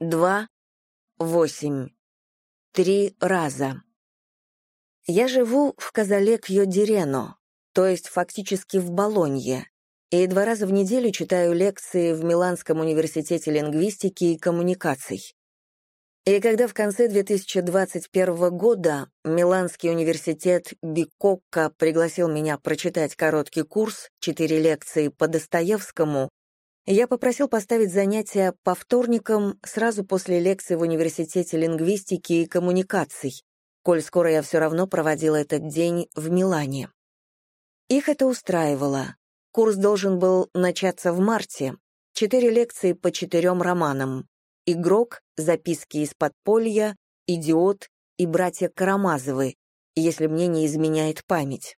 два, восемь. Три раза. Я живу в Казалек-Йодирено, то есть фактически в Болонье, и два раза в неделю читаю лекции в Миланском университете лингвистики и коммуникаций. И когда в конце 2021 года Миланский университет Бикокко пригласил меня прочитать короткий курс, четыре лекции по Достоевскому, я попросил поставить занятия по вторникам сразу после лекции в Университете лингвистики и коммуникаций, коль скоро я все равно проводила этот день в Милане. Их это устраивало. Курс должен был начаться в марте. Четыре лекции по четырем романам. «Игрок», «Записки из подполья», «Идиот» и «Братья Карамазовы», если мне не изменяет память.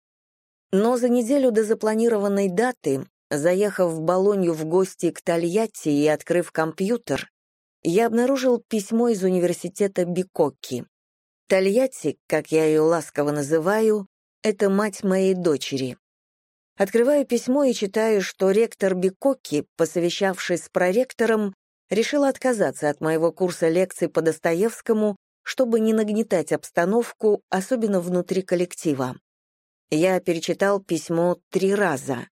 Но за неделю до запланированной даты, заехав в Болонью в гости к Тольятти и открыв компьютер, я обнаружил письмо из университета Бикокки. Тольятти, как я ее ласково называю, это мать моей дочери. Открываю письмо и читаю, что ректор Бикокки, посовещавшись с проректором, решила отказаться от моего курса лекций по Достоевскому, чтобы не нагнетать обстановку, особенно внутри коллектива. Я перечитал письмо три раза.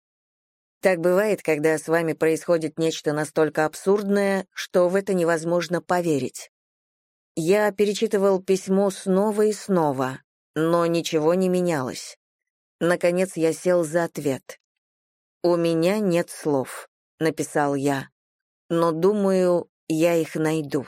Так бывает, когда с вами происходит нечто настолько абсурдное, что в это невозможно поверить. Я перечитывал письмо снова и снова, но ничего не менялось. Наконец я сел за ответ. «У меня нет слов», — написал я но, думаю, я их найду.